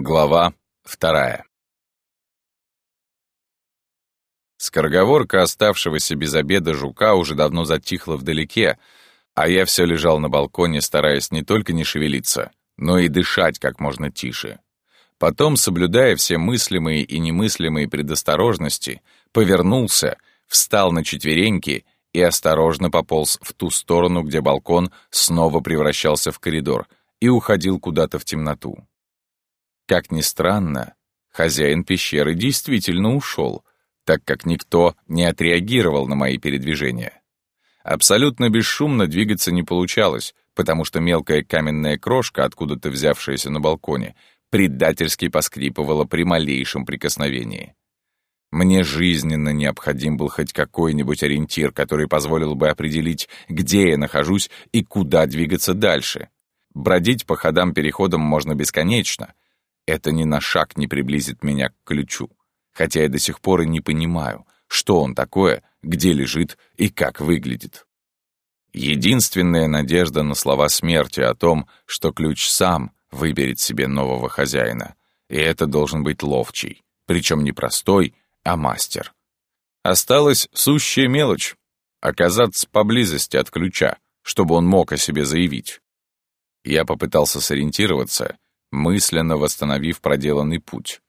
Глава вторая Скороговорка оставшегося без обеда жука уже давно затихла вдалеке, а я все лежал на балконе, стараясь не только не шевелиться, но и дышать как можно тише. Потом, соблюдая все мыслимые и немыслимые предосторожности, повернулся, встал на четвереньки и осторожно пополз в ту сторону, где балкон снова превращался в коридор и уходил куда-то в темноту. Как ни странно, хозяин пещеры действительно ушел, так как никто не отреагировал на мои передвижения. Абсолютно бесшумно двигаться не получалось, потому что мелкая каменная крошка, откуда-то взявшаяся на балконе, предательски поскрипывала при малейшем прикосновении. Мне жизненно необходим был хоть какой-нибудь ориентир, который позволил бы определить, где я нахожусь и куда двигаться дальше. Бродить по ходам-переходам можно бесконечно, это ни на шаг не приблизит меня к ключу, хотя я до сих пор и не понимаю, что он такое, где лежит и как выглядит. Единственная надежда на слова смерти о том, что ключ сам выберет себе нового хозяина, и это должен быть ловчий, причем не простой, а мастер. Осталась сущая мелочь — оказаться поблизости от ключа, чтобы он мог о себе заявить. Я попытался сориентироваться — мысленно восстановив проделанный путь.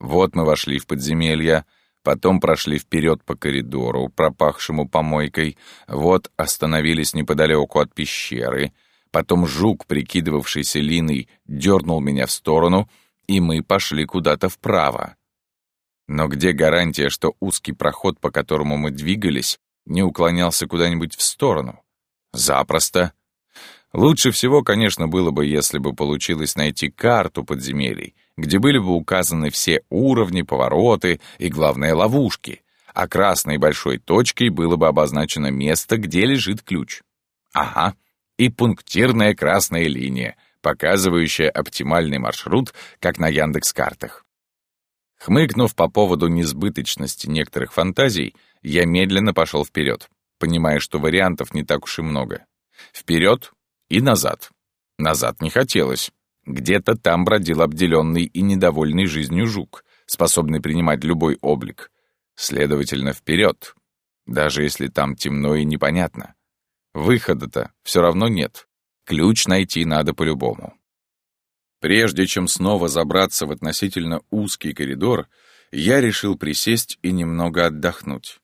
Вот мы вошли в подземелье, потом прошли вперед по коридору, пропахшему помойкой, вот остановились неподалеку от пещеры, потом жук, прикидывавшийся линой, дернул меня в сторону, и мы пошли куда-то вправо. Но где гарантия, что узкий проход, по которому мы двигались, не уклонялся куда-нибудь в сторону? Запросто. Лучше всего, конечно, было бы, если бы получилось найти карту подземелий, где были бы указаны все уровни, повороты и, главное, ловушки, а красной большой точкой было бы обозначено место, где лежит ключ. Ага, и пунктирная красная линия, показывающая оптимальный маршрут, как на Яндекс-картах. Хмыкнув по поводу несбыточности некоторых фантазий, я медленно пошел вперед, понимая, что вариантов не так уж и много. Вперед и назад. Назад не хотелось. Где-то там бродил обделенный и недовольный жизнью жук, способный принимать любой облик. Следовательно, вперед, даже если там темно и непонятно. Выхода-то все равно нет. Ключ найти надо по-любому. Прежде чем снова забраться в относительно узкий коридор, я решил присесть и немного отдохнуть.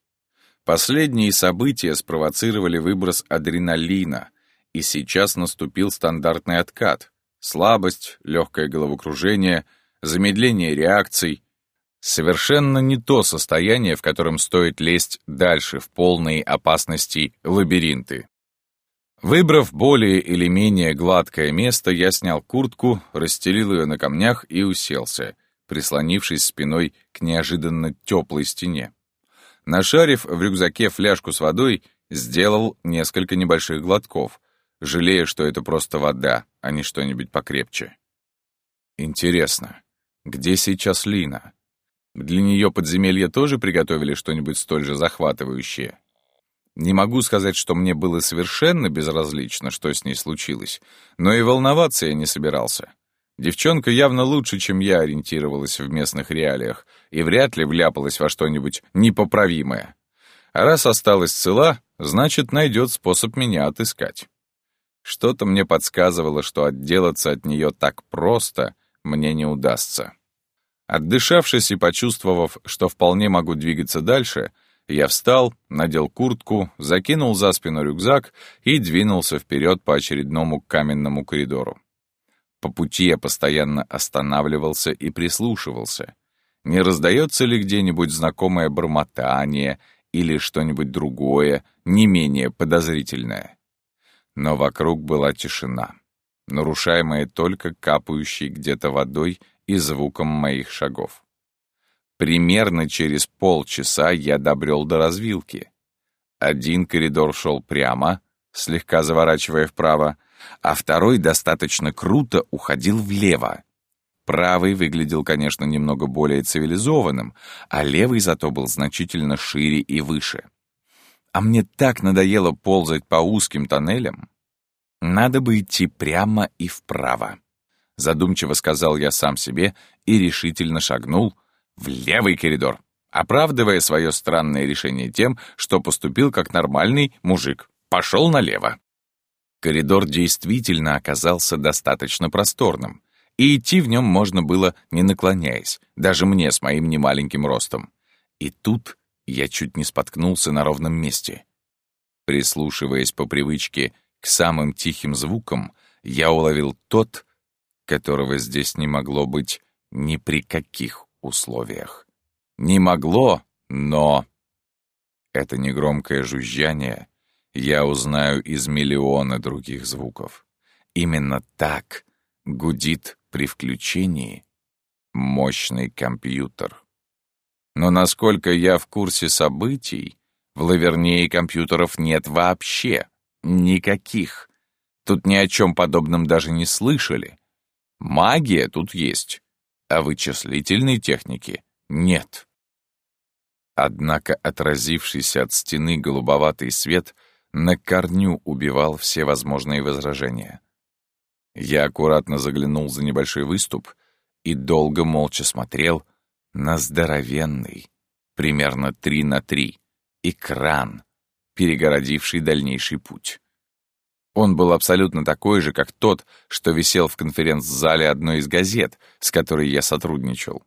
Последние события спровоцировали выброс адреналина, и сейчас наступил стандартный откат. Слабость, легкое головокружение, замедление реакций. Совершенно не то состояние, в котором стоит лезть дальше в полные опасности лабиринты. Выбрав более или менее гладкое место, я снял куртку, расстелил ее на камнях и уселся, прислонившись спиной к неожиданно теплой стене. Нашарив в рюкзаке фляжку с водой, сделал несколько небольших глотков, жалея, что это просто вода, а не что-нибудь покрепче. Интересно, где сейчас Лина? Для нее подземелья тоже приготовили что-нибудь столь же захватывающее? Не могу сказать, что мне было совершенно безразлично, что с ней случилось, но и волноваться я не собирался. Девчонка явно лучше, чем я ориентировалась в местных реалиях и вряд ли вляпалась во что-нибудь непоправимое. А раз осталась цела, значит, найдет способ меня отыскать. Что-то мне подсказывало, что отделаться от нее так просто мне не удастся. Отдышавшись и почувствовав, что вполне могу двигаться дальше, я встал, надел куртку, закинул за спину рюкзак и двинулся вперед по очередному каменному коридору. По пути я постоянно останавливался и прислушивался. Не раздается ли где-нибудь знакомое бормотание или что-нибудь другое, не менее подозрительное? Но вокруг была тишина, нарушаемая только капающей где-то водой и звуком моих шагов. Примерно через полчаса я добрел до развилки. Один коридор шел прямо, слегка заворачивая вправо, а второй достаточно круто уходил влево. Правый выглядел, конечно, немного более цивилизованным, а левый зато был значительно шире и выше. А мне так надоело ползать по узким тоннелям. Надо бы идти прямо и вправо. задумчиво сказал я сам себе и решительно шагнул в левый коридор, оправдывая свое странное решение тем, что поступил как нормальный мужик. Пошел налево. Коридор действительно оказался достаточно просторным, и идти в нем можно было, не наклоняясь, даже мне с моим немаленьким ростом. И тут я чуть не споткнулся на ровном месте. Прислушиваясь по привычке к самым тихим звукам, я уловил тот, которого здесь не могло быть ни при каких условиях. Не могло, но... Это негромкое жужжание я узнаю из миллиона других звуков. Именно так гудит при включении мощный компьютер. Но насколько я в курсе событий, в Лавернее компьютеров нет вообще. Никаких. Тут ни о чем подобном даже не слышали. Магия тут есть, а вычислительной техники нет. Однако отразившийся от стены голубоватый свет на корню убивал все возможные возражения. Я аккуратно заглянул за небольшой выступ и долго молча смотрел на здоровенный, примерно три на три, экран, перегородивший дальнейший путь. Он был абсолютно такой же, как тот, что висел в конференц-зале одной из газет, с которой я сотрудничал.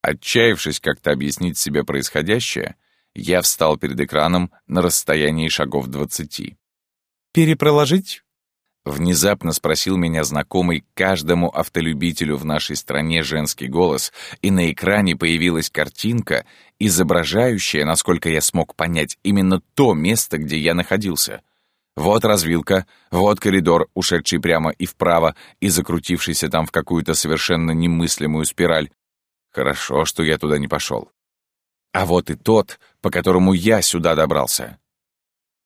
Отчаявшись как-то объяснить себе происходящее, я встал перед экраном на расстоянии шагов двадцати. «Перепроложить?» Внезапно спросил меня знакомый каждому автолюбителю в нашей стране женский голос, и на экране появилась картинка, изображающая, насколько я смог понять, именно то место, где я находился. Вот развилка, вот коридор, ушедший прямо и вправо и закрутившийся там в какую-то совершенно немыслимую спираль. Хорошо, что я туда не пошел. А вот и тот, по которому я сюда добрался.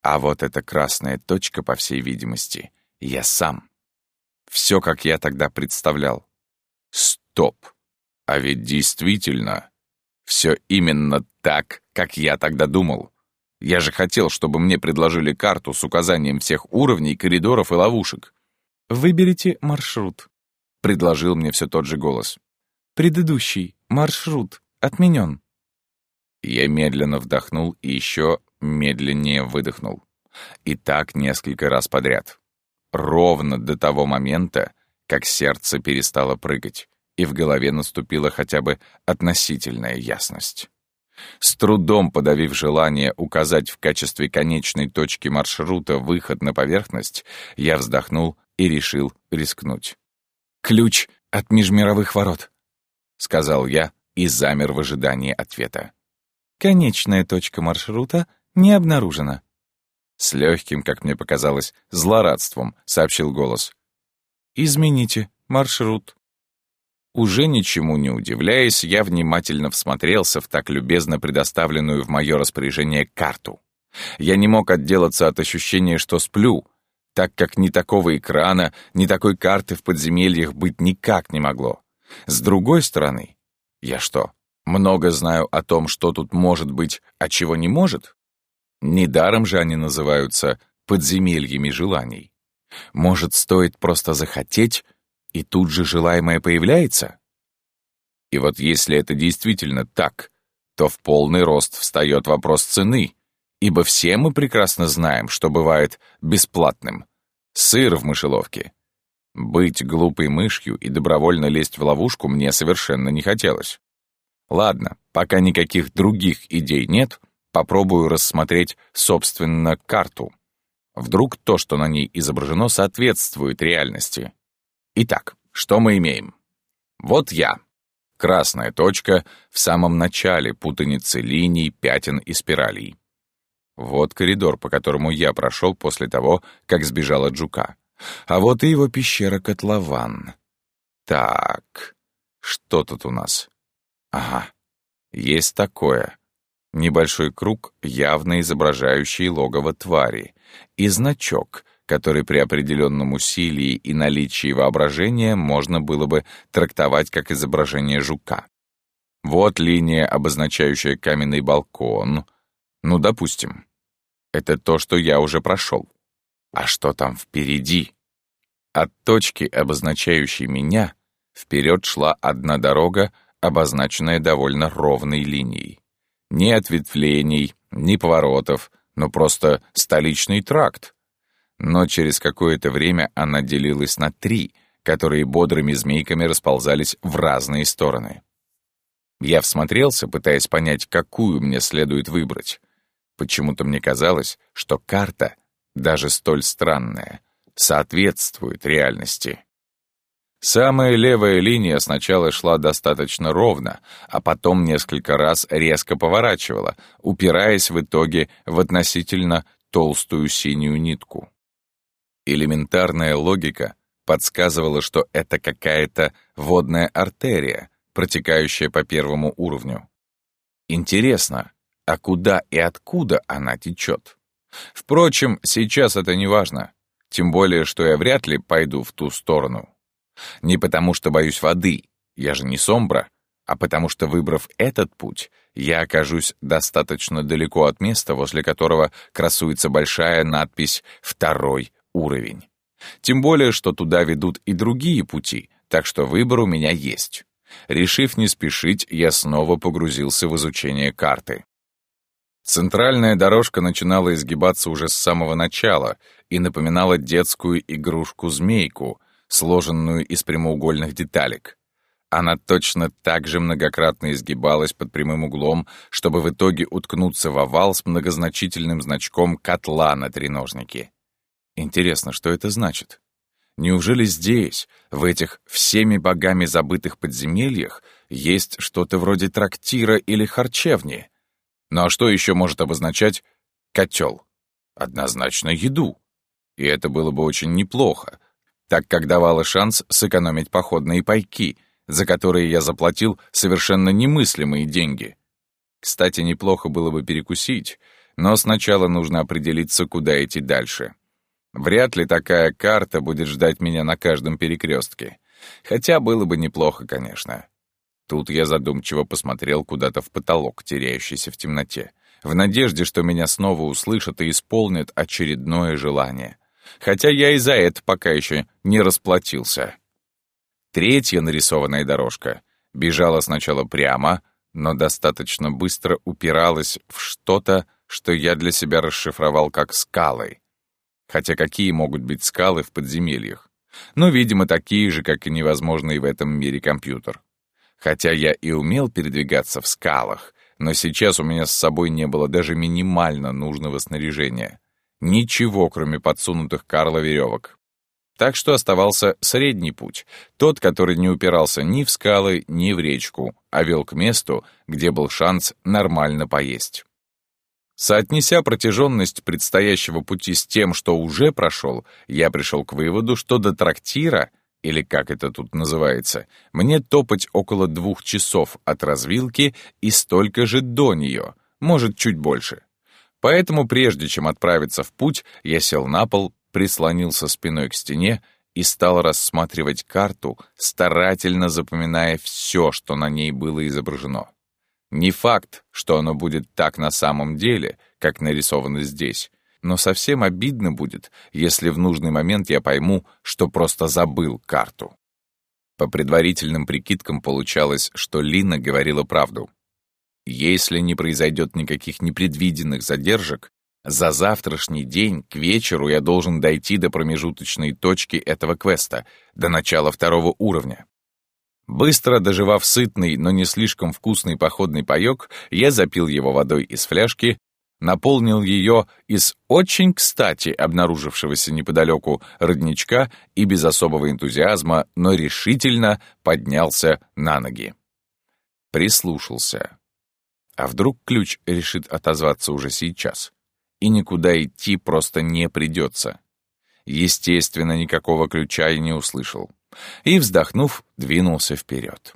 А вот эта красная точка, по всей видимости — я сам. Все, как я тогда представлял. Стоп. А ведь действительно, все именно так, как я тогда думал. Я же хотел, чтобы мне предложили карту с указанием всех уровней, коридоров и ловушек. «Выберите маршрут», — предложил мне все тот же голос. «Предыдущий маршрут отменен». Я медленно вдохнул и еще медленнее выдохнул. И так несколько раз подряд ровно до того момента, как сердце перестало прыгать, и в голове наступила хотя бы относительная ясность. С трудом подавив желание указать в качестве конечной точки маршрута выход на поверхность, я вздохнул и решил рискнуть. «Ключ от межмировых ворот», — сказал я и замер в ожидании ответа. «Конечная точка маршрута не обнаружена», с легким, как мне показалось, злорадством, сообщил голос. «Измените маршрут». Уже ничему не удивляясь, я внимательно всмотрелся в так любезно предоставленную в мое распоряжение карту. Я не мог отделаться от ощущения, что сплю, так как ни такого экрана, ни такой карты в подземельях быть никак не могло. С другой стороны, я что, много знаю о том, что тут может быть, а чего не может? Недаром же они называются подземельями желаний. Может, стоит просто захотеть, и тут же желаемое появляется? И вот если это действительно так, то в полный рост встает вопрос цены, ибо все мы прекрасно знаем, что бывает бесплатным. Сыр в мышеловке. Быть глупой мышью и добровольно лезть в ловушку мне совершенно не хотелось. Ладно, пока никаких других идей нет — Попробую рассмотреть, собственно, карту. Вдруг то, что на ней изображено, соответствует реальности. Итак, что мы имеем? Вот я. Красная точка в самом начале путаницы линий, пятен и спиралей. Вот коридор, по которому я прошел после того, как сбежал от жука. А вот и его пещера-котлован. Так, что тут у нас? Ага, есть такое. Небольшой круг, явно изображающий логово твари, и значок, который при определенном усилии и наличии воображения можно было бы трактовать как изображение жука. Вот линия, обозначающая каменный балкон. Ну, допустим. Это то, что я уже прошел. А что там впереди? От точки, обозначающей меня, вперед шла одна дорога, обозначенная довольно ровной линией. Ни ответвлений, ни поворотов, но просто столичный тракт. Но через какое-то время она делилась на три, которые бодрыми змейками расползались в разные стороны. Я всмотрелся, пытаясь понять, какую мне следует выбрать. Почему-то мне казалось, что карта, даже столь странная, соответствует реальности. Самая левая линия сначала шла достаточно ровно, а потом несколько раз резко поворачивала, упираясь в итоге в относительно толстую синюю нитку. Элементарная логика подсказывала, что это какая-то водная артерия, протекающая по первому уровню. Интересно, а куда и откуда она течет? Впрочем, сейчас это не важно, тем более, что я вряд ли пойду в ту сторону. Не потому, что боюсь воды, я же не сомбра, а потому что, выбрав этот путь, я окажусь достаточно далеко от места, возле которого красуется большая надпись «Второй уровень». Тем более, что туда ведут и другие пути, так что выбор у меня есть. Решив не спешить, я снова погрузился в изучение карты. Центральная дорожка начинала изгибаться уже с самого начала и напоминала детскую игрушку-змейку, сложенную из прямоугольных деталек. Она точно так же многократно изгибалась под прямым углом, чтобы в итоге уткнуться в овал с многозначительным значком котла на треножнике. Интересно, что это значит? Неужели здесь, в этих всеми богами забытых подземельях, есть что-то вроде трактира или харчевни? Ну а что еще может обозначать котел? Однозначно еду. И это было бы очень неплохо, так как давало шанс сэкономить походные пайки, за которые я заплатил совершенно немыслимые деньги. Кстати, неплохо было бы перекусить, но сначала нужно определиться, куда идти дальше. Вряд ли такая карта будет ждать меня на каждом перекрестке. Хотя было бы неплохо, конечно. Тут я задумчиво посмотрел куда-то в потолок, теряющийся в темноте, в надежде, что меня снова услышат и исполнят очередное желание. Хотя я и за это пока еще не расплатился. Третья нарисованная дорожка бежала сначала прямо, но достаточно быстро упиралась в что-то, что я для себя расшифровал как скалы. Хотя какие могут быть скалы в подземельях? Ну, видимо, такие же, как и невозможный в этом мире компьютер. Хотя я и умел передвигаться в скалах, но сейчас у меня с собой не было даже минимально нужного снаряжения. Ничего, кроме подсунутых Карла веревок. Так что оставался средний путь, тот, который не упирался ни в скалы, ни в речку, а вел к месту, где был шанс нормально поесть. Соотнеся протяженность предстоящего пути с тем, что уже прошел, я пришел к выводу, что до трактира, или как это тут называется, мне топать около двух часов от развилки и столько же до нее, может, чуть больше. Поэтому прежде чем отправиться в путь, я сел на пол, прислонился спиной к стене и стал рассматривать карту, старательно запоминая все, что на ней было изображено. Не факт, что оно будет так на самом деле, как нарисовано здесь, но совсем обидно будет, если в нужный момент я пойму, что просто забыл карту. По предварительным прикидкам получалось, что Лина говорила правду. Если не произойдет никаких непредвиденных задержек, за завтрашний день к вечеру я должен дойти до промежуточной точки этого квеста, до начала второго уровня. Быстро доживав сытный, но не слишком вкусный походный паёк, я запил его водой из фляжки, наполнил ее из очень кстати обнаружившегося неподалеку родничка и без особого энтузиазма, но решительно поднялся на ноги. Прислушался. А вдруг ключ решит отозваться уже сейчас? И никуда идти просто не придется. Естественно, никакого ключа я не услышал и, вздохнув, двинулся вперед.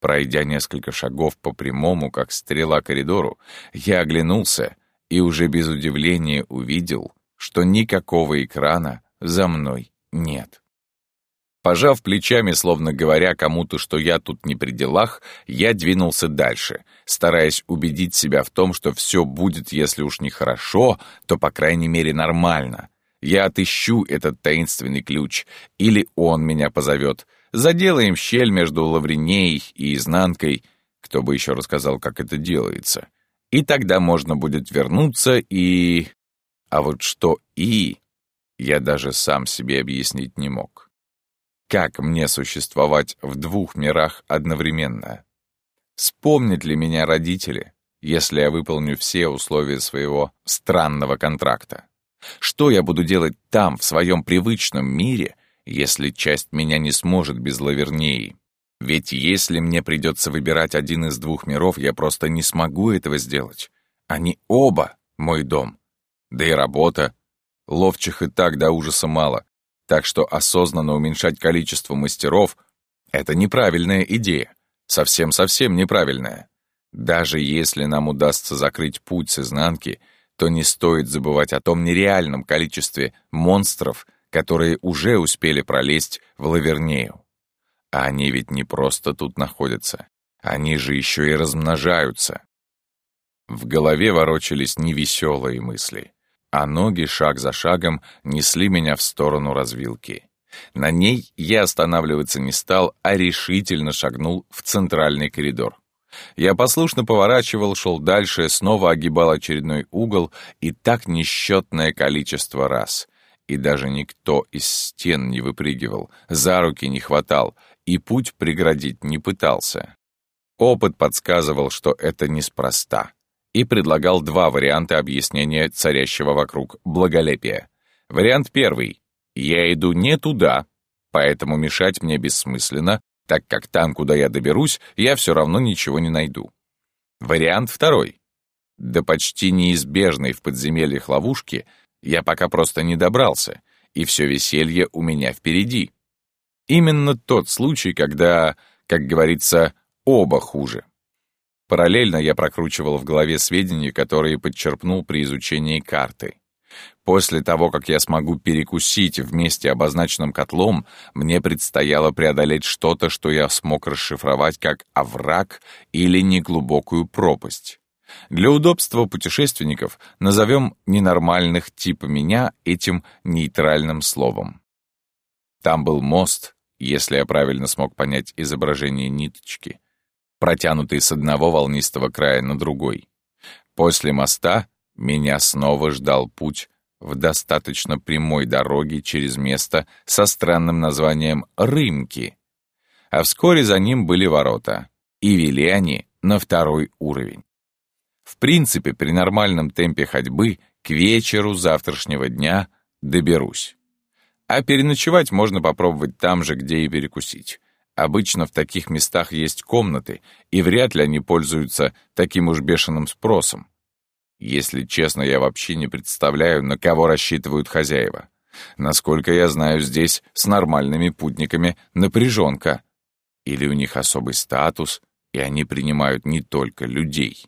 Пройдя несколько шагов по прямому, как стрела коридору, я оглянулся и уже без удивления увидел, что никакого экрана за мной нет. Пожав плечами, словно говоря кому-то, что я тут не при делах, я двинулся дальше, стараясь убедить себя в том, что все будет, если уж не хорошо, то, по крайней мере, нормально — Я отыщу этот таинственный ключ, или он меня позовет. Заделаем щель между лавринеей и изнанкой. Кто бы еще рассказал, как это делается. И тогда можно будет вернуться и... А вот что «и» я даже сам себе объяснить не мог. Как мне существовать в двух мирах одновременно? Вспомнят ли меня родители, если я выполню все условия своего странного контракта? Что я буду делать там, в своем привычном мире, если часть меня не сможет без лавернеи? Ведь если мне придется выбирать один из двух миров, я просто не смогу этого сделать. Они оба мой дом. Да и работа. Ловчих и так до ужаса мало. Так что осознанно уменьшать количество мастеров — это неправильная идея. Совсем-совсем неправильная. Даже если нам удастся закрыть путь с изнанки, то не стоит забывать о том нереальном количестве монстров, которые уже успели пролезть в Лавернею. А они ведь не просто тут находятся. Они же еще и размножаются. В голове ворочались невеселые мысли, а ноги шаг за шагом несли меня в сторону развилки. На ней я останавливаться не стал, а решительно шагнул в центральный коридор. Я послушно поворачивал, шел дальше, снова огибал очередной угол, и так несчетное количество раз. И даже никто из стен не выпрыгивал, за руки не хватал, и путь преградить не пытался. Опыт подсказывал, что это неспроста, и предлагал два варианта объяснения царящего вокруг благолепия. Вариант первый я иду не туда, поэтому мешать мне бессмысленно, так как там, куда я доберусь, я все равно ничего не найду. Вариант второй. До почти неизбежной в подземельях ловушки я пока просто не добрался, и все веселье у меня впереди. Именно тот случай, когда, как говорится, оба хуже. Параллельно я прокручивал в голове сведения, которые подчерпнул при изучении карты. После того, как я смогу перекусить вместе обозначенным котлом, мне предстояло преодолеть что-то, что я смог расшифровать как овраг или неглубокую пропасть. Для удобства путешественников назовем ненормальных типа меня этим нейтральным словом. Там был мост, если я правильно смог понять изображение ниточки, протянутый с одного волнистого края на другой. После моста меня снова ждал путь в достаточно прямой дороге через место со странным названием Рымки. А вскоре за ним были ворота, и вели они на второй уровень. В принципе, при нормальном темпе ходьбы к вечеру завтрашнего дня доберусь. А переночевать можно попробовать там же, где и перекусить. Обычно в таких местах есть комнаты, и вряд ли они пользуются таким уж бешеным спросом. Если честно, я вообще не представляю, на кого рассчитывают хозяева. Насколько я знаю, здесь с нормальными путниками напряженка. Или у них особый статус, и они принимают не только людей.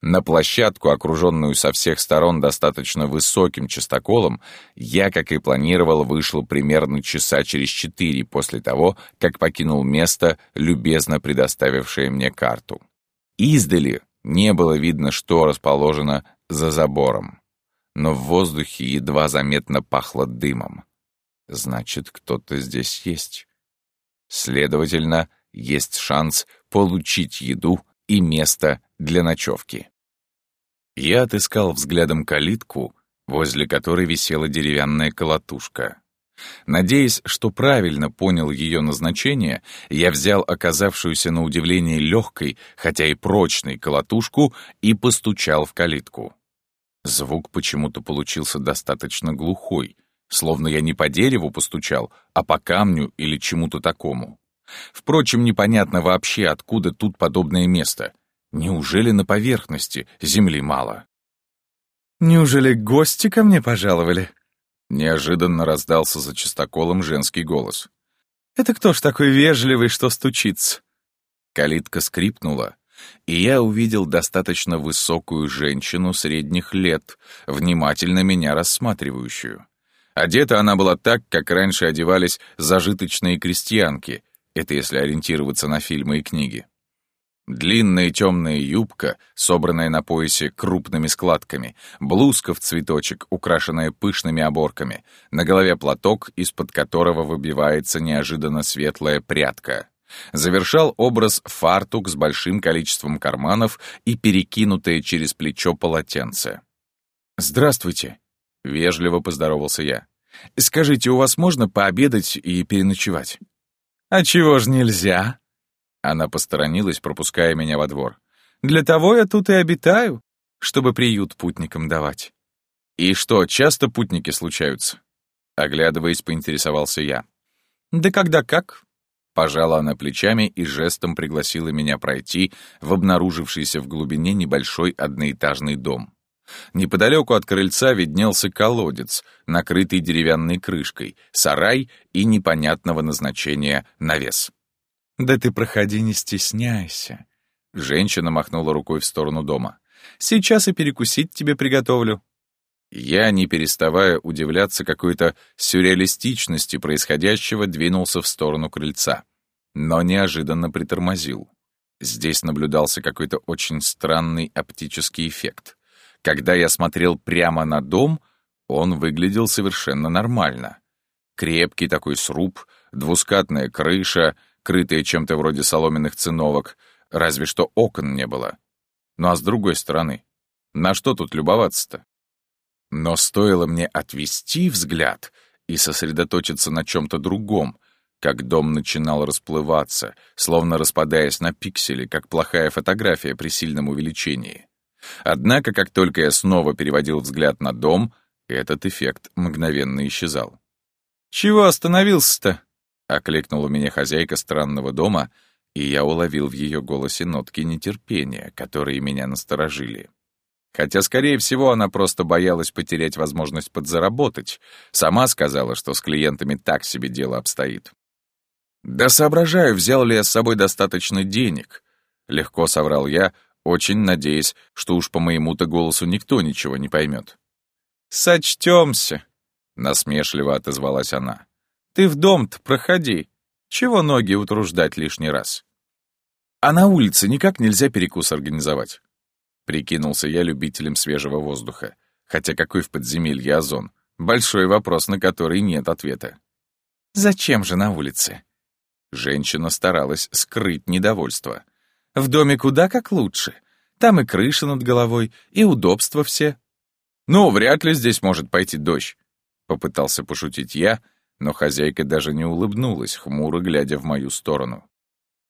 На площадку, окруженную со всех сторон достаточно высоким частоколом, я, как и планировал, вышел примерно часа через четыре после того, как покинул место, любезно предоставившее мне карту. Издали не было видно, что расположено за забором, но в воздухе едва заметно пахло дымом. Значит, кто-то здесь есть. Следовательно, есть шанс получить еду и место для ночевки. Я отыскал взглядом калитку, возле которой висела деревянная колотушка. Надеясь, что правильно понял ее назначение, я взял оказавшуюся на удивление легкой, хотя и прочной колотушку и постучал в калитку. Звук почему-то получился достаточно глухой, словно я не по дереву постучал, а по камню или чему-то такому. Впрочем, непонятно вообще, откуда тут подобное место. Неужели на поверхности земли мало? «Неужели гости ко мне пожаловали?» Неожиданно раздался за чистоколом женский голос. «Это кто ж такой вежливый, что стучится?» Калитка скрипнула, и я увидел достаточно высокую женщину средних лет, внимательно меня рассматривающую. Одета она была так, как раньше одевались зажиточные крестьянки, это если ориентироваться на фильмы и книги. Длинная темная юбка, собранная на поясе крупными складками, блузка в цветочек, украшенная пышными оборками, на голове платок, из-под которого выбивается неожиданно светлая прядка. Завершал образ фартук с большим количеством карманов и перекинутое через плечо полотенце. «Здравствуйте», — вежливо поздоровался я. «Скажите, у вас можно пообедать и переночевать?» «А чего ж нельзя?» Она посторонилась, пропуская меня во двор. «Для того я тут и обитаю, чтобы приют путникам давать». «И что, часто путники случаются?» Оглядываясь, поинтересовался я. «Да когда как?» Пожала она плечами и жестом пригласила меня пройти в обнаружившийся в глубине небольшой одноэтажный дом. Неподалеку от крыльца виднелся колодец, накрытый деревянной крышкой, сарай и непонятного назначения навес. «Да ты проходи, не стесняйся». Женщина махнула рукой в сторону дома. «Сейчас и перекусить тебе приготовлю». Я, не переставая удивляться какой-то сюрреалистичности происходящего, двинулся в сторону крыльца, но неожиданно притормозил. Здесь наблюдался какой-то очень странный оптический эффект. Когда я смотрел прямо на дом, он выглядел совершенно нормально. Крепкий такой сруб, двускатная крыша — крытые чем-то вроде соломенных циновок, разве что окон не было. Ну а с другой стороны, на что тут любоваться-то? Но стоило мне отвести взгляд и сосредоточиться на чем-то другом, как дом начинал расплываться, словно распадаясь на пиксели, как плохая фотография при сильном увеличении. Однако, как только я снова переводил взгляд на дом, этот эффект мгновенно исчезал. «Чего остановился-то?» — окликнула меня хозяйка странного дома, и я уловил в ее голосе нотки нетерпения, которые меня насторожили. Хотя, скорее всего, она просто боялась потерять возможность подзаработать. Сама сказала, что с клиентами так себе дело обстоит. «Да соображаю, взял ли я с собой достаточно денег», — легко соврал я, очень надеясь, что уж по моему-то голосу никто ничего не поймет. «Сочтемся», — насмешливо отозвалась она. Ты в дом-то проходи. Чего ноги утруждать лишний раз? А на улице никак нельзя перекус организовать. Прикинулся я любителем свежего воздуха. Хотя какой в подземелье озон? Большой вопрос, на который нет ответа. Зачем же на улице? Женщина старалась скрыть недовольство. В доме куда как лучше. Там и крыша над головой, и удобства все. Ну, вряд ли здесь может пойти дождь. Попытался пошутить я, но хозяйка даже не улыбнулась, хмуро глядя в мою сторону.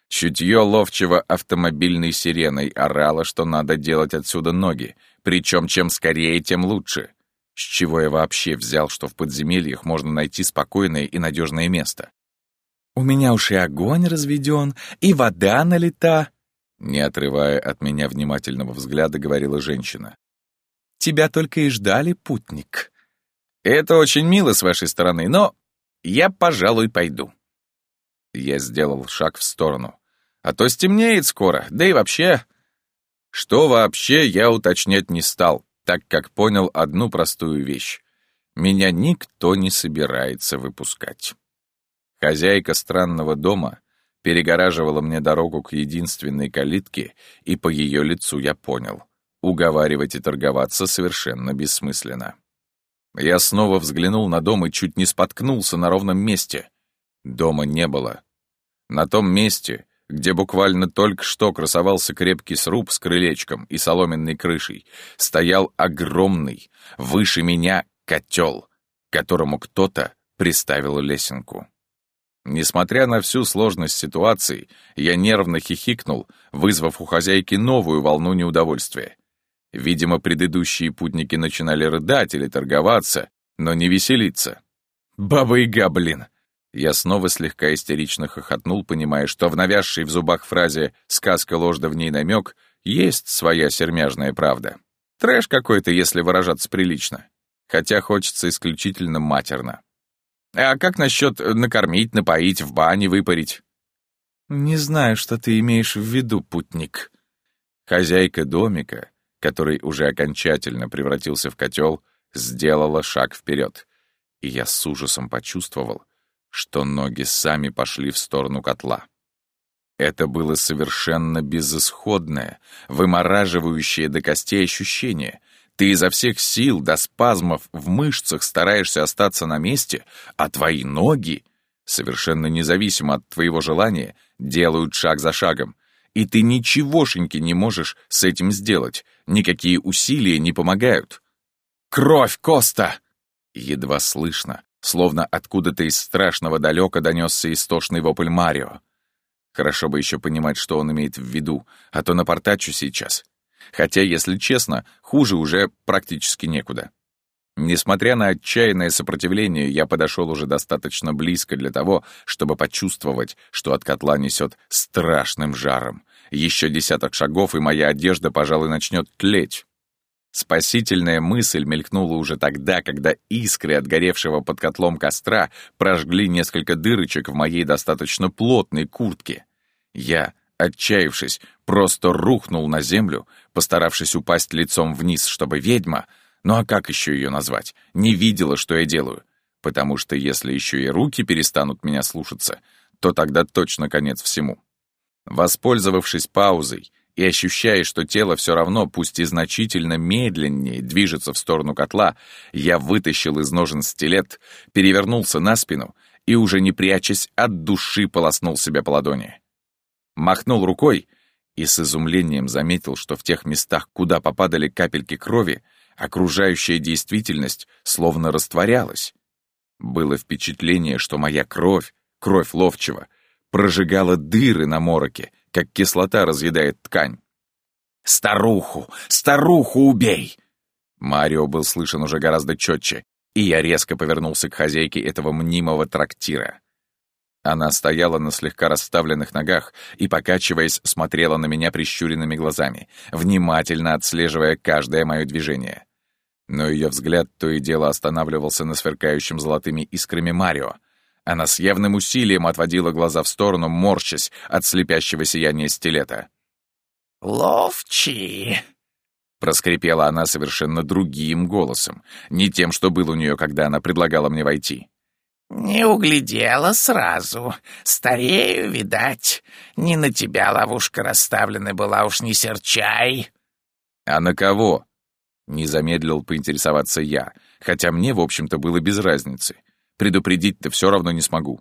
Чутье ловчего автомобильной сиреной орало, что надо делать отсюда ноги, причем чем скорее, тем лучше. С чего я вообще взял, что в подземельях можно найти спокойное и надежное место? «У меня уж и огонь разведен, и вода налита», не отрывая от меня внимательного взгляда, говорила женщина. «Тебя только и ждали, путник». «Это очень мило с вашей стороны, но я, пожалуй, пойду. Я сделал шаг в сторону. А то стемнеет скоро, да и вообще... Что вообще, я уточнять не стал, так как понял одну простую вещь. Меня никто не собирается выпускать. Хозяйка странного дома перегораживала мне дорогу к единственной калитке, и по ее лицу я понял. Уговаривать и торговаться совершенно бессмысленно. Я снова взглянул на дом и чуть не споткнулся на ровном месте. Дома не было. На том месте, где буквально только что красовался крепкий сруб с крылечком и соломенной крышей, стоял огромный, выше меня, котел, которому кто-то приставил лесенку. Несмотря на всю сложность ситуации, я нервно хихикнул, вызвав у хозяйки новую волну неудовольствия. Видимо, предыдущие путники начинали рыдать или торговаться, но не веселиться. «Баба-яга, блин!» Я снова слегка истерично хохотнул, понимая, что в навязшей в зубах фразе «сказка ложь да в ней намек» есть своя сермяжная правда. Трэш какой-то, если выражаться прилично. Хотя хочется исключительно матерно. А как насчет накормить, напоить, в бане выпарить? Не знаю, что ты имеешь в виду, путник. Хозяйка домика, который уже окончательно превратился в котел, сделала шаг вперед, и я с ужасом почувствовал, что ноги сами пошли в сторону котла. Это было совершенно безысходное, вымораживающее до костей ощущение. Ты изо всех сил до спазмов в мышцах стараешься остаться на месте, а твои ноги, совершенно независимо от твоего желания, делают шаг за шагом. И ты ничегошеньки не можешь с этим сделать, никакие усилия не помогают. «Кровь, Коста!» Едва слышно, словно откуда-то из страшного далека донесся истошный вопль Марио. Хорошо бы еще понимать, что он имеет в виду, а то напортачу сейчас. Хотя, если честно, хуже уже практически некуда. Несмотря на отчаянное сопротивление, я подошел уже достаточно близко для того, чтобы почувствовать, что от котла несет страшным жаром. Еще десяток шагов, и моя одежда, пожалуй, начнет тлеть. Спасительная мысль мелькнула уже тогда, когда искры от горевшего под котлом костра прожгли несколько дырочек в моей достаточно плотной куртке. Я, отчаявшись, просто рухнул на землю, постаравшись упасть лицом вниз, чтобы ведьма, ну а как еще ее назвать, не видела, что я делаю. Потому что если еще и руки перестанут меня слушаться, то тогда точно конец всему. Воспользовавшись паузой, и ощущая, что тело все равно, пусть и значительно медленнее, движется в сторону котла, я вытащил из ножен стилет, перевернулся на спину и, уже не прячась, от души полоснул себя по ладони. Махнул рукой и с изумлением заметил, что в тех местах, куда попадали капельки крови, окружающая действительность словно растворялась. Было впечатление, что моя кровь, кровь ловчего, прожигала дыры на мороке, как кислота разъедает ткань. «Старуху! Старуху убей!» Марио был слышен уже гораздо четче, и я резко повернулся к хозяйке этого мнимого трактира. Она стояла на слегка расставленных ногах и, покачиваясь, смотрела на меня прищуренными глазами, внимательно отслеживая каждое мое движение. Но ее взгляд то и дело останавливался на сверкающем золотыми искрами Марио — она с явным усилием отводила глаза в сторону, морщась от слепящего сияния стилета. «Ловчи!» — проскрипела она совершенно другим голосом, не тем, что был у нее, когда она предлагала мне войти. «Не углядела сразу. Старею, видать. Не на тебя ловушка расставлена была, уж не серчай». «А на кого?» — не замедлил поинтересоваться я, хотя мне, в общем-то, было без разницы. Предупредить-то все равно не смогу.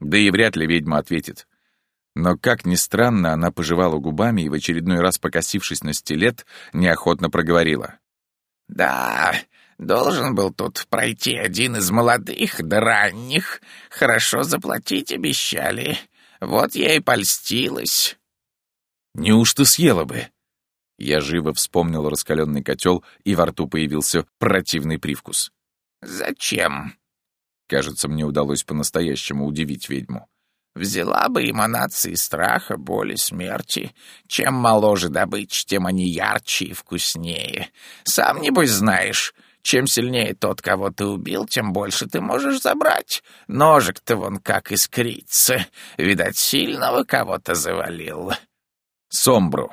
Да и вряд ли ведьма ответит. Но, как ни странно, она пожевала губами и, в очередной раз покосившись на стилет, неохотно проговорила. «Да, должен был тут пройти один из молодых да ранних. Хорошо заплатить обещали. Вот я и польстилась». «Неужто съела бы?» Я живо вспомнил раскаленный котел, и во рту появился противный привкус. «Зачем?» Кажется, мне удалось по-настоящему удивить ведьму. Взяла бы эманации страха, боли, смерти. Чем моложе добыча, тем они ярче и вкуснее. Сам, небось, знаешь, чем сильнее тот, кого ты убил, тем больше ты можешь забрать. Ножик-то вон как искрится. Видать, сильного кого-то завалил. Сомбру.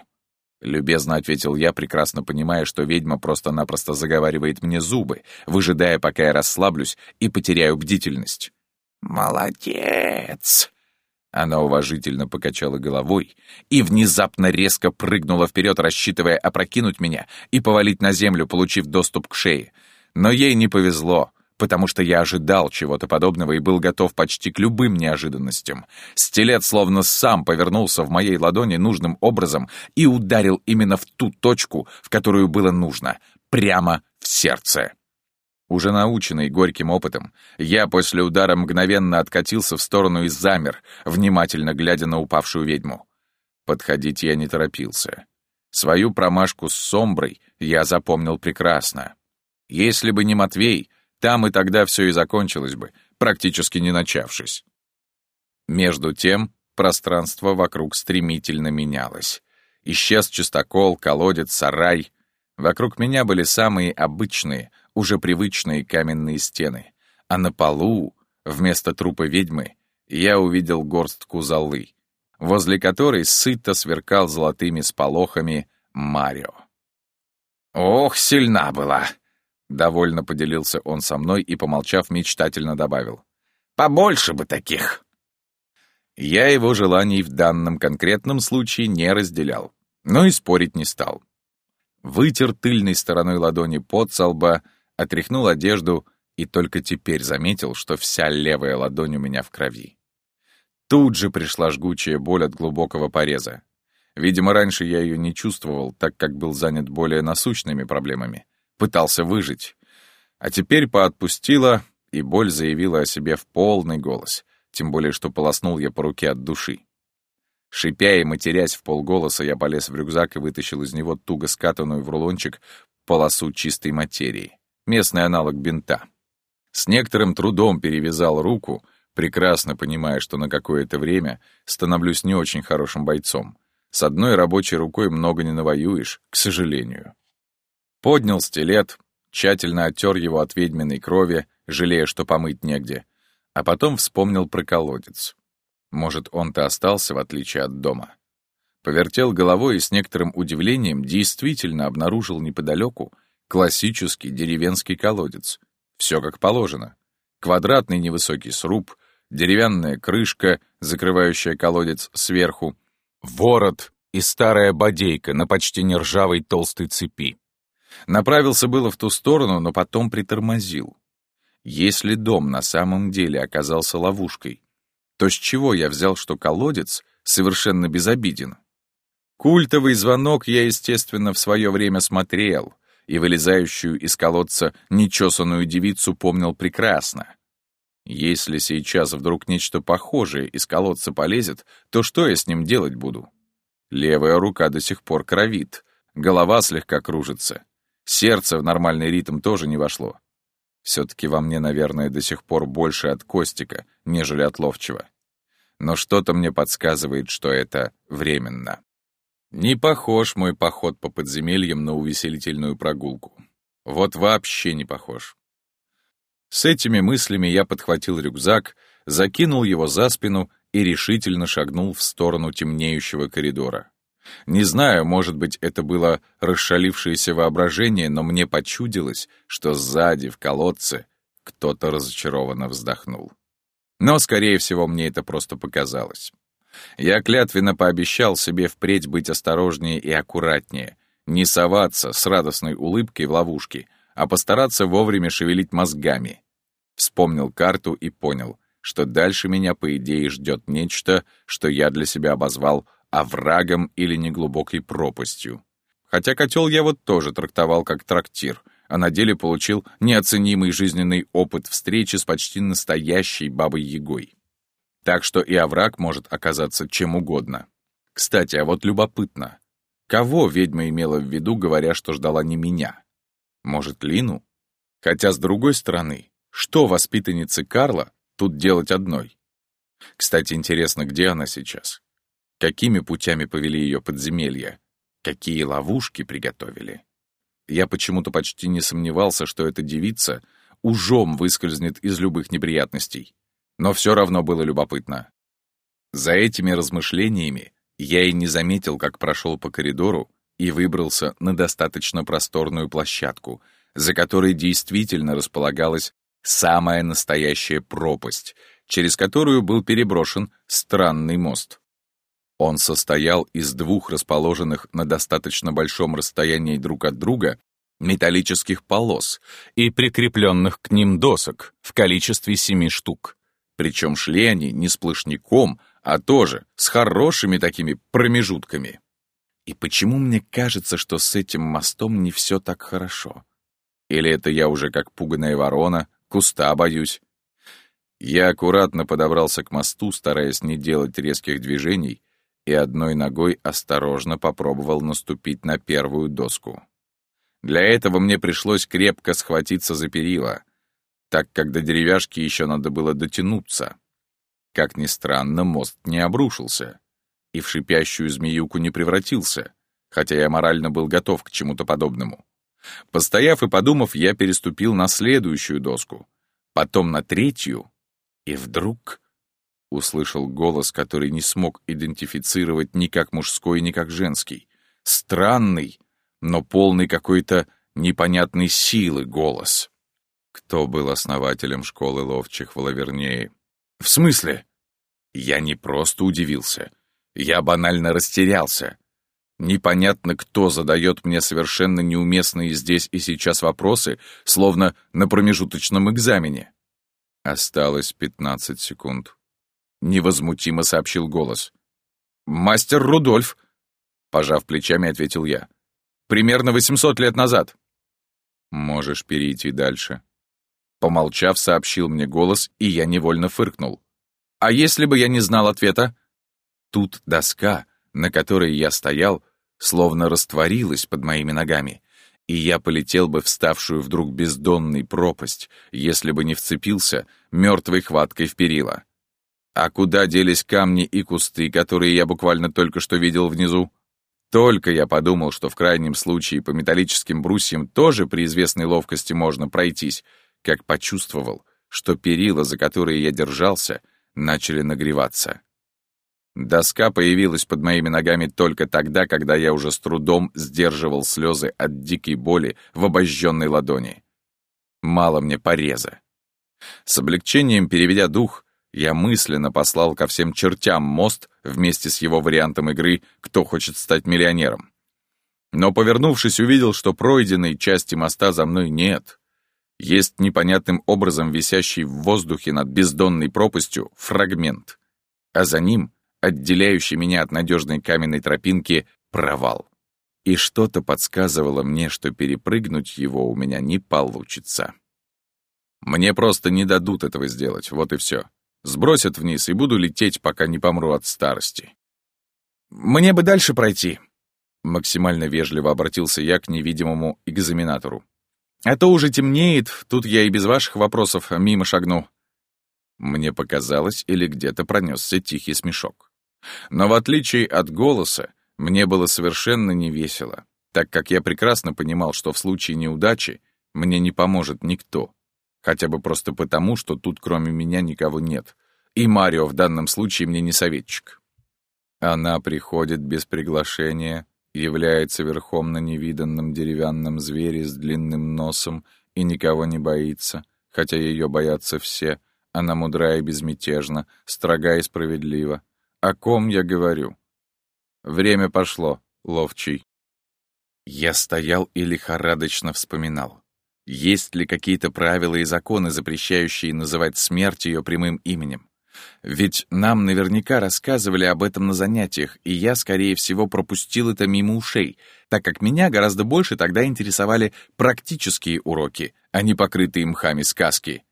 Любезно ответил я, прекрасно понимая, что ведьма просто-напросто заговаривает мне зубы, выжидая, пока я расслаблюсь и потеряю бдительность. «Молодец!» Она уважительно покачала головой и внезапно резко прыгнула вперед, рассчитывая опрокинуть меня и повалить на землю, получив доступ к шее. Но ей не повезло потому что я ожидал чего-то подобного и был готов почти к любым неожиданностям. Стилет словно сам повернулся в моей ладони нужным образом и ударил именно в ту точку, в которую было нужно, прямо в сердце. Уже наученный горьким опытом, я после удара мгновенно откатился в сторону и замер, внимательно глядя на упавшую ведьму. Подходить я не торопился. Свою промашку с Сомброй я запомнил прекрасно. Если бы не Матвей, там и тогда все и закончилось бы, практически не начавшись. Между тем, пространство вокруг стремительно менялось. Исчез чистокол, колодец, сарай. Вокруг меня были самые обычные, уже привычные каменные стены. А на полу, вместо трупа ведьмы, я увидел горстку золы, возле которой сыто сверкал золотыми сполохами Марио. «Ох, сильна была!» Довольно поделился он со мной и, помолчав, мечтательно добавил. «Побольше бы таких!» Я его желаний в данном конкретном случае не разделял, но и спорить не стал. Вытер тыльной стороной ладони под со лба, отряхнул одежду и только теперь заметил, что вся левая ладонь у меня в крови. Тут же пришла жгучая боль от глубокого пореза. Видимо, раньше я ее не чувствовал, так как был занят более насущными проблемами. Пытался выжить. А теперь поотпустила, и боль заявила о себе в полный голос тем более что полоснул я по руке от души. Шипя и матерясь в полголоса, я полез в рюкзак и вытащил из него туго скатанную в рулончик полосу чистой материи, местный аналог бинта. С некоторым трудом перевязал руку, прекрасно понимая, что на какое-то время становлюсь не очень хорошим бойцом. С одной рабочей рукой много не навоюешь, к сожалению. Поднял стилет, тщательно оттер его от ведьминой крови, жалея, что помыть негде, а потом вспомнил про колодец. Может, он-то остался, в отличие от дома. Повертел головой и с некоторым удивлением действительно обнаружил неподалеку классический деревенский колодец. Все как положено. Квадратный невысокий сруб, деревянная крышка, закрывающая колодец сверху, ворот и старая бодейка на почти нержавой толстой цепи. Направился было в ту сторону, но потом притормозил. Если дом на самом деле оказался ловушкой, то с чего я взял, что колодец совершенно безобиден? Культовый звонок я, естественно, в свое время смотрел, и вылезающую из колодца нечесанную девицу помнил прекрасно. Если сейчас вдруг нечто похожее из колодца полезет, то что я с ним делать буду? Левая рука до сих пор кровит, голова слегка кружится, сердце в нормальный ритм тоже не вошло. Все-таки во мне, наверное, до сих пор больше от Костика, нежели от Ловчего. Но что-то мне подсказывает, что это временно. Не похож мой поход по подземельям на увеселительную прогулку. Вот вообще не похож. С этими мыслями я подхватил рюкзак, закинул его за спину и решительно шагнул в сторону темнеющего коридора. Не знаю, может быть, это было расшалившееся воображение, но мне почудилось, что сзади, в колодце, кто-то разочарованно вздохнул. Но, скорее всего, мне это просто показалось. Я клятвенно пообещал себе впредь быть осторожнее и аккуратнее, не соваться с радостной улыбкой в ловушки, а постараться вовремя шевелить мозгами. Вспомнил карту и понял, что дальше меня, по идее, ждет нечто, что я для себя обозвал оврагом или неглубокой пропастью. Хотя котел я вот тоже трактовал как трактир, а на деле получил неоценимый жизненный опыт встречи с почти настоящей бабой-ягой. Так что и овраг может оказаться чем угодно. Кстати, а вот любопытно. Кого ведьма имела в виду, говоря, что ждала не меня? Может, Лину? Хотя, с другой стороны, что воспитаннице Карла тут делать одной? Кстати, интересно, где она сейчас? Какими путями повели ее подземелья? Какие ловушки приготовили? Я почему-то почти не сомневался, что эта девица ужом выскользнет из любых неприятностей. Но все равно было любопытно. За этими размышлениями я и не заметил, как прошел по коридору и выбрался на достаточно просторную площадку, за которой действительно располагалась самая настоящая пропасть, через которую был переброшен странный мост. Он состоял из двух расположенных на достаточно большом расстоянии друг от друга металлических полос и прикрепленных к ним досок в количестве семи штук. Причем шли они не сплошняком, а тоже с хорошими такими промежутками. И почему мне кажется, что с этим мостом не все так хорошо? Или это я уже как пуганая ворона, куста боюсь? Я аккуратно подобрался к мосту, стараясь не делать резких движений, и одной ногой осторожно попробовал наступить на первую доску. Для этого мне пришлось крепко схватиться за перила, так как до деревяшки еще надо было дотянуться. Как ни странно, мост не обрушился и в шипящую змеюку не превратился, хотя я морально был готов к чему-то подобному. Постояв и подумав, я переступил на следующую доску, потом на третью, и вдруг услышал голос, который не смог идентифицировать ни как мужской, ни как женский. Странный, но полный какой-то непонятной силы голос. Кто был основателем школы ловчих в Лавернее? «В смысле?» Я не просто удивился. Я банально растерялся. Непонятно, кто задает мне совершенно неуместные здесь и сейчас вопросы, словно на промежуточном экзамене. Осталось пятнадцать секунд. Невозмутимо сообщил голос. «Мастер Рудольф!» Пожав плечами, ответил я. «Примерно восемьсот лет назад». «Можешь перейти дальше». Помолчав, сообщил мне голос, и я невольно фыркнул. «А если бы я не знал ответа?» Тут доска, на которой я стоял, словно растворилась под моими ногами, и я полетел бы в ставшую вдруг бездонной пропасть, если бы не вцепился мертвой хваткой в перила. А куда делись камни и кусты, которые я буквально только что видел внизу? Только я подумал, что в крайнем случае по металлическим брусьям тоже при известной ловкости можно пройтись, как почувствовал, что перила, за которые я держался, начали нагреваться. Доска появилась под моими ногами только тогда, когда я уже с трудом сдерживал слезы от дикой боли в обожженной ладони. Мало мне пореза. С облегчением переведя дух, я мысленно послал ко всем чертям мост вместе с его вариантом игры «Кто хочет стать миллионером?». Но, повернувшись, увидел, что пройденной части моста за мной нет. Есть непонятным образом висящий в воздухе над бездонной пропастью фрагмент, а за ним отделяющий меня от надежной каменной тропинки, провал. И что-то подсказывало мне, что перепрыгнуть его у меня не получится. Мне просто не дадут этого сделать, вот и все. Сбросят вниз и буду лететь, пока не помру от старости. «Мне бы дальше пройти», — максимально вежливо обратился я к невидимому экзаменатору. «А то уже темнеет, тут я и без ваших вопросов мимо шагну». Мне показалось, или где-то пронесся тихий смешок. Но в отличие от голоса, мне было совершенно не весело, так как я прекрасно понимал, что в случае неудачи мне не поможет никто. Хотя бы просто потому, что тут кроме меня никого нет. И Марио в данном случае мне не советчик. Она приходит без приглашения, является верхом на невиданном деревянном звере с длинным носом и никого не боится, хотя ее боятся все. Она мудра и безмятежна, строга и справедлива. О ком я говорю? Время пошло, ловчий. Я стоял и лихорадочно вспоминал. Есть ли какие-то правила и законы, запрещающие называть смерть ее прямым именем? Ведь нам наверняка рассказывали об этом на занятиях, и я, скорее всего, пропустил это мимо ушей, так как меня гораздо больше тогда интересовали практические уроки, а не покрытые мхами сказки.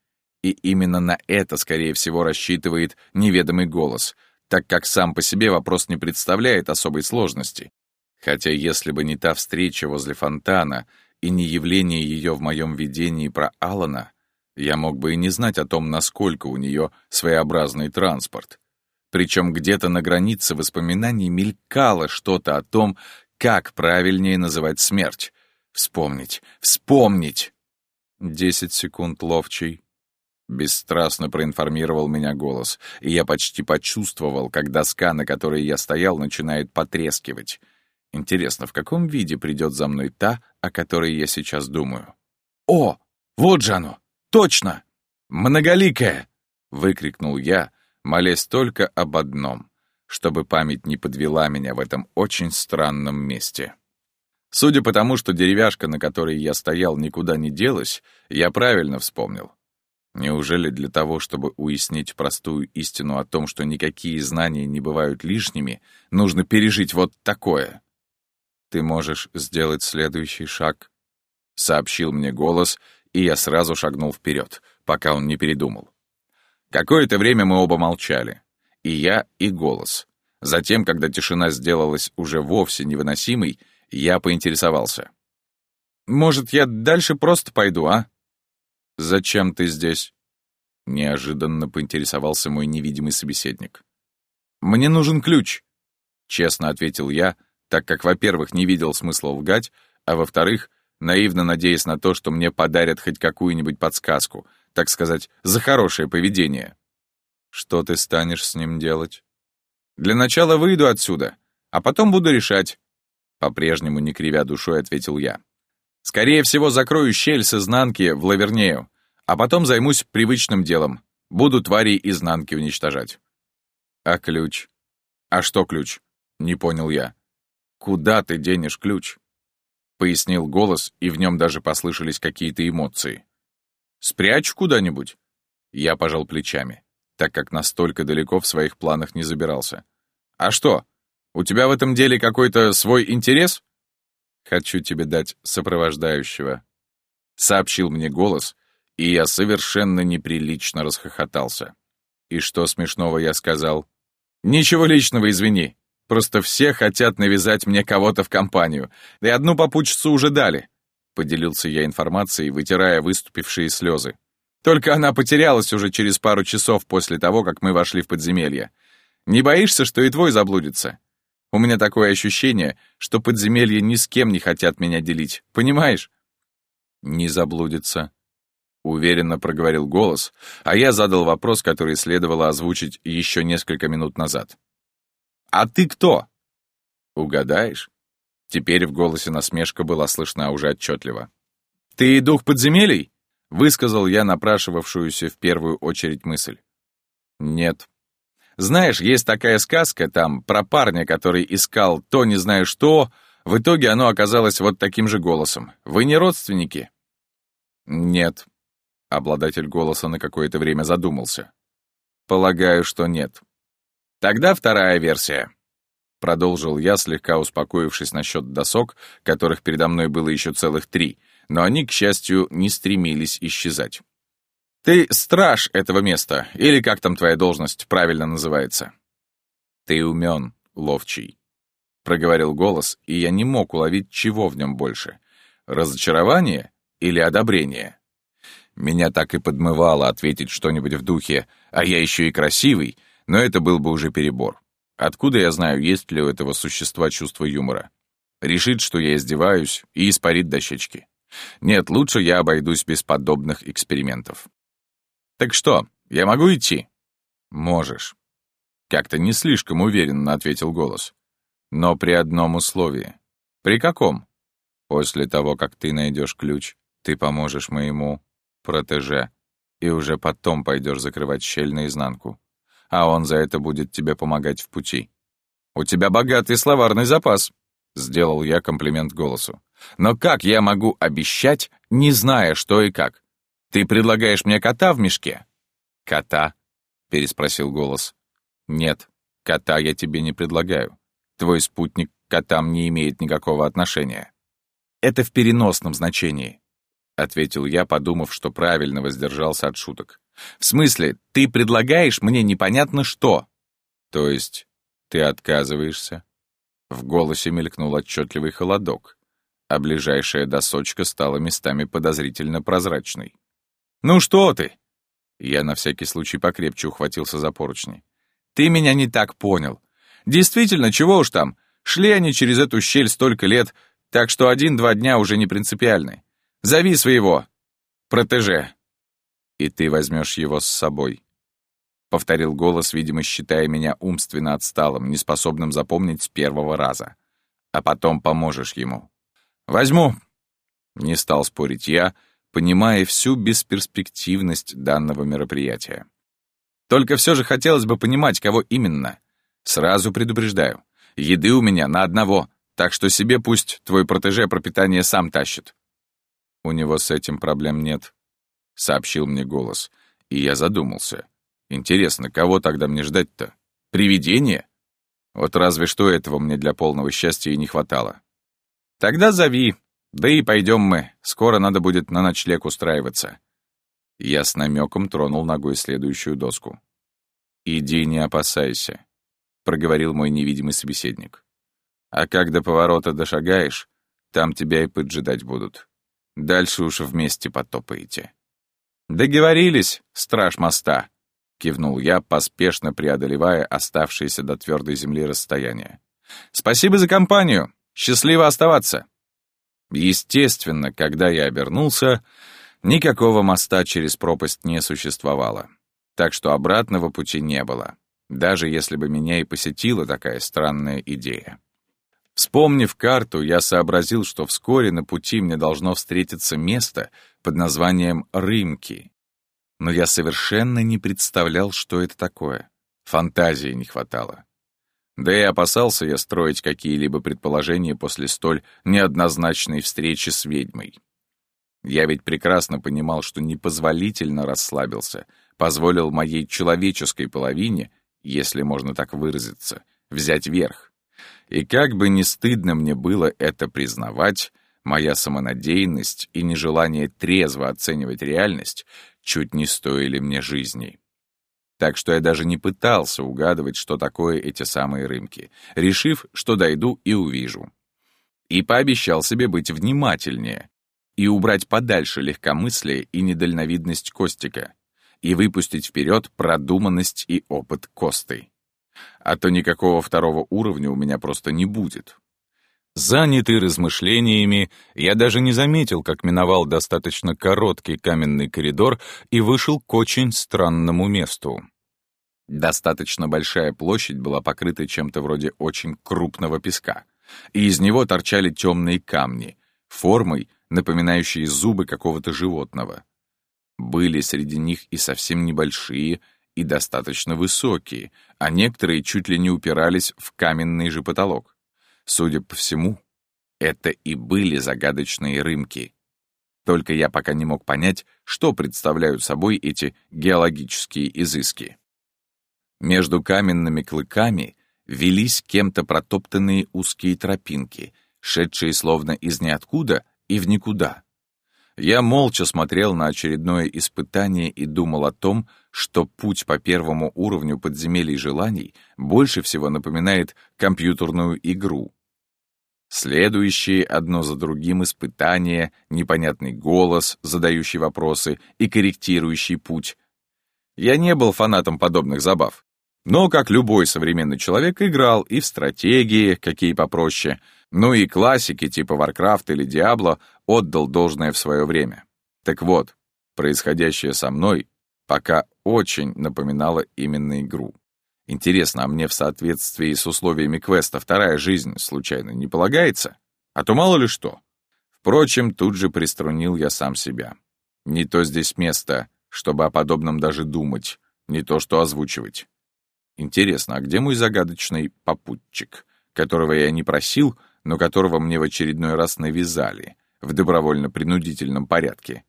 И именно на это, скорее всего, рассчитывает неведомый голос — так как сам по себе вопрос не представляет особой сложности. Хотя если бы не та встреча возле фонтана и не явление ее в моем видении про Алана, я мог бы и не знать о том, насколько у нее своеобразный транспорт. Причем где-то на границе воспоминаний мелькало что-то о том, как правильнее называть смерть. Вспомнить, вспомнить! Десять секунд ловчий, Бесстрастно проинформировал меня голос, и я почти почувствовал, как доска, на которой я стоял, начинает потрескивать. Интересно, в каком виде придет за мной та, о которой я сейчас думаю? «О, вот же оно! Точно! Многоликая!» — выкрикнул я, молясь только об одном, чтобы память не подвела меня в этом очень странном месте. Судя по тому, что деревяшка, на которой я стоял, никуда не делась, я правильно вспомнил. Неужели для того, чтобы уяснить простую истину о том, что никакие знания не бывают лишними, нужно пережить вот такое? «Ты можешь сделать следующий шаг», — сообщил мне голос, и я сразу шагнул вперед, пока он не передумал. Какое-то время мы оба молчали. И я, и голос. Затем, когда тишина сделалась уже вовсе невыносимой, я поинтересовался. «Может, я дальше просто пойду, а?» «Зачем ты здесь?» — неожиданно поинтересовался мой невидимый собеседник. «Мне нужен ключ», — честно ответил я, так как, во-первых, не видел смысла лгать, а во-вторых, наивно надеясь на то, что мне подарят хоть какую-нибудь подсказку, так сказать, за хорошее поведение. «Что ты станешь с ним делать?» «Для начала выйду отсюда, а потом буду решать», — по-прежнему не кривя душой ответил я. Скорее всего, закрою щель с изнанки в Лавернею, а потом займусь привычным делом. Буду тварей изнанки уничтожать. «А ключ?» «А что ключ?» — не понял я. «Куда ты денешь ключ?» — пояснил голос, и в нем даже послышались какие-то эмоции. «Спрячь куда-нибудь?» Я пожал плечами, так как настолько далеко в своих планах не забирался. «А что, у тебя в этом деле какой-то свой интерес?» «Хочу тебе дать сопровождающего», — сообщил мне голос, и я совершенно неприлично расхохотался. И что смешного я сказал? «Ничего личного, извини. Просто все хотят навязать мне кого-то в компанию, и одну попутчицу уже дали», — поделился я информацией, вытирая выступившие слезы. «Только она потерялась уже через пару часов после того, как мы вошли в подземелье. Не боишься, что и твой заблудится? У меня такое ощущение, что подземелья ни с кем не хотят меня делить, понимаешь?» «Не заблудится», — уверенно проговорил голос, а я задал вопрос, который следовало озвучить еще несколько минут назад. «А ты кто?» «Угадаешь?» Теперь в голосе насмешка была слышна уже отчетливо. «Ты дух подземелий?» — высказал я напрашивавшуюся в первую очередь мысль. «Нет». «Знаешь, есть такая сказка там про парня, который искал то не знаю что, в итоге оно оказалось вот таким же голосом. Вы не родственники?» «Нет», Обладатель голоса на какое-то время задумался. «Полагаю, что нет». «Тогда вторая версия», — продолжил я, слегка успокоившись насчет досок, которых передо мной было еще целых три, но они, к счастью, не стремились исчезать. «Ты страж этого места, или как там твоя должность правильно называется?» «Ты умен, ловчий», — проговорил голос, и я не мог уловить, чего в нем больше — разочарование или одобрение. Меня так и подмывало ответить что-нибудь в духе «а я еще и красивый», но это был бы уже перебор. Откуда я знаю, есть ли у этого существа чувство юмора? Решит, что я издеваюсь, и испарит дощечки. Нет, лучше я обойдусь без подобных экспериментов. «Так что, я могу идти?» «Можешь». Как-то не слишком уверенно ответил голос. «Но при одном условии». «При каком?» «После того, как ты найдешь ключ, ты поможешь моему протеже, и уже потом пойдешь закрывать щель наизнанку. А он за это будет тебе помогать в пути. «У тебя богатый словарный запас», — сделал я комплимент голосу. «Но как я могу обещать, не зная, что и как? Ты предлагаешь мне кота в мешке?» «Кота?» — переспросил голос. «Нет, кота я тебе не предлагаю. Твой спутник к котам не имеет никакого отношения. Это в переносном значении. — ответил я, подумав, что правильно воздержался от шуток. «В смысле, ты предлагаешь мне непонятно что?» «То есть ты отказываешься?» В голосе мелькнул отчетливый холодок, а ближайшая досочка стала местами подозрительно прозрачной. «Ну что ты?» Я на всякий случай покрепче ухватился за поручни. «Ты меня не так понял. Действительно, чего уж там, шли они через эту щель столько лет, так что один-два дня уже не принципиальны. Зови своего протеже, и ты возьмешь его с собой. Повторил голос, видимо, считая меня умственно отсталым, неспособным запомнить с первого раза. А потом поможешь ему. Возьму. Не стал спорить я, понимая всю бесперспективность данного мероприятия. Только все же хотелось бы понимать, кого именно. Сразу предупреждаю. Еды у меня на одного, так что себе пусть твой протеже пропитание сам тащит. «У него с этим проблем нет», — сообщил мне голос, и я задумался. «Интересно, кого тогда мне ждать-то? Привидение? Вот разве что этого мне для полного счастья и не хватало. Тогда зови, да и пойдем мы, скоро надо будет на ночлег устраиваться». Я с намеком тронул ногой следующую доску. «Иди, не опасайся», — проговорил мой невидимый собеседник. «А как до поворота дошагаешь, там тебя и поджидать будут. Дальше уж вместе потопаете». «Договорились, страж моста», — кивнул я, поспешно преодолевая оставшееся до твердой земли расстояние. «Спасибо за компанию. Счастливо оставаться». Естественно, когда я обернулся, никакого моста через пропасть не существовало, так что обратного пути не было, даже если бы меня и посетила такая странная идея. Вспомнив карту, я сообразил, что вскоре на пути мне должно встретиться место под названием Рымки. Но я совершенно не представлял, что это такое. Фантазии не хватало. Да и опасался я строить какие-либо предположения после столь неоднозначной встречи с ведьмой. Я ведь прекрасно понимал, что непозволительно расслабился, позволил моей человеческой половине, если можно так выразиться, взять верх. И как бы не стыдно мне было это признавать, моя самонадеянность и нежелание трезво оценивать реальность чуть не стоили мне жизни. Так что я даже не пытался угадывать, что такое эти самые рымки, решив, что дойду и увижу. И пообещал себе быть внимательнее и убрать подальше легкомыслие и недальновидность Костика, и выпустить вперед продуманность и опыт Косты. А то никакого второго уровня у меня просто не будет. Занятый размышлениями, я даже не заметил, как миновал достаточно короткий каменный коридор и вышел к очень странному месту. Достаточно большая площадь была покрыта чем-то вроде очень крупного песка, и из него торчали темные камни, формой, напоминающие зубы какого-то животного. Были среди них и совсем небольшие, и достаточно высокие, а некоторые чуть ли не упирались в каменный же потолок. Судя по всему, это и были загадочные рымки. Только я пока не мог понять, что представляют собой эти геологические изыски. Между каменными клыками велись кем-то протоптанные узкие тропинки, шедшие словно из ниоткуда и в никуда. Я молча смотрел на очередное испытание и думал о том, что путь по первому уровню подземелий желаний больше всего напоминает компьютерную игру. Следующие одно за другим испытания, непонятный голос, задающий вопросы и корректирующий путь. Я не был фанатом подобных забав. Но, как любой современный человек, играл и в стратегии, какие попроще, ну и классики типа Warcraft или Diablo отдал должное в свое время. Так вот, происходящее со мной пока очень напоминало именно игру. Интересно, а мне в соответствии с условиями квеста вторая жизнь случайно не полагается? А то мало ли что. Впрочем, тут же приструнил я сам себя. Не то здесь место, чтобы о подобном даже думать, не то что озвучивать. Интересно, а где мой загадочный попутчик, которого я не просил, но которого мне в очередной раз навязали в добровольно-принудительном порядке?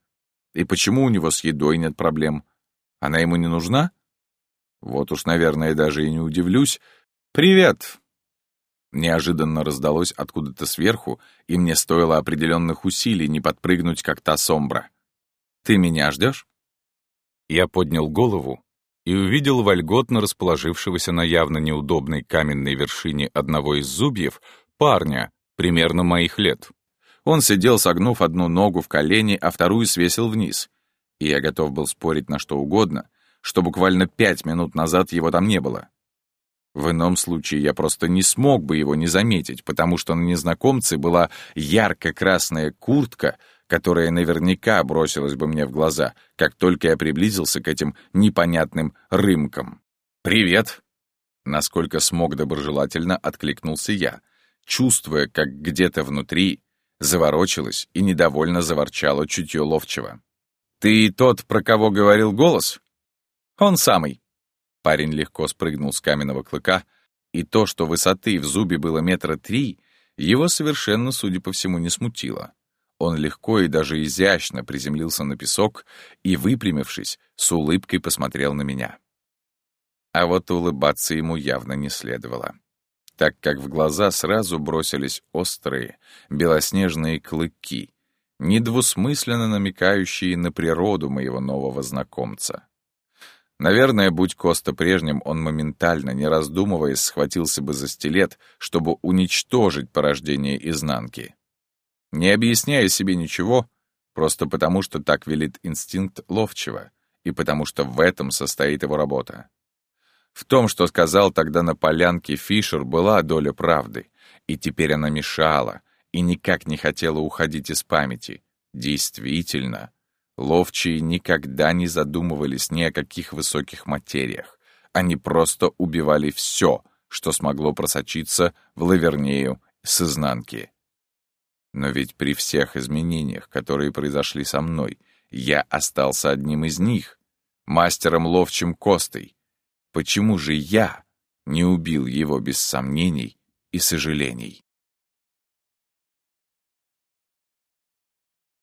И почему у него с едой нет проблем? Она ему не нужна? Вот уж, наверное, даже и не удивлюсь. «Привет!» Неожиданно раздалось откуда-то сверху, и мне стоило определенных усилий не подпрыгнуть, как та сомбра. «Ты меня ждешь?» Я поднял голову и увидел вольготно расположившегося на явно неудобной каменной вершине одного из зубьев парня, примерно моих лет. Он сидел, согнув одну ногу в колени, а вторую свесил вниз. И я готов был спорить на что угодно, что буквально пять минут назад его там не было. В ином случае я просто не смог бы его не заметить, потому что на незнакомце была ярко-красная куртка — которая наверняка бросилась бы мне в глаза, как только я приблизился к этим непонятным рымкам. «Привет!» Насколько смог доброжелательно откликнулся я, чувствуя, как где-то внутри заворочилось и недовольно заворчало чутье ловчего. «Ты тот, про кого говорил голос?» «Он самый». Парень легко спрыгнул с каменного клыка, и то, что высоты в зубе было метра три, его совершенно, судя по всему, не смутило. Он легко и даже изящно приземлился на песок и, выпрямившись, с улыбкой посмотрел на меня. А вот улыбаться ему явно не следовало, так как в глаза сразу бросились острые, белоснежные клыки, недвусмысленно намекающие на природу моего нового знакомца. Наверное, будь Коста прежним, он моментально, не раздумывая, схватился бы за стилет, чтобы уничтожить порождение изнанки не объясняя себе ничего, просто потому что так велит инстинкт ловчего, и потому что в этом состоит его работа. В том, что сказал тогда на полянке Фишер, была доля правды, и теперь она мешала, и никак не хотела уходить из памяти. Действительно, ловчие никогда не задумывались ни о каких высоких материях. Они просто убивали все, что смогло просочиться в Лавернею с изнанки. Но ведь при всех изменениях, которые произошли со мной, я остался одним из них, мастером ловчим Костой. Почему же я не убил его без сомнений и сожалений?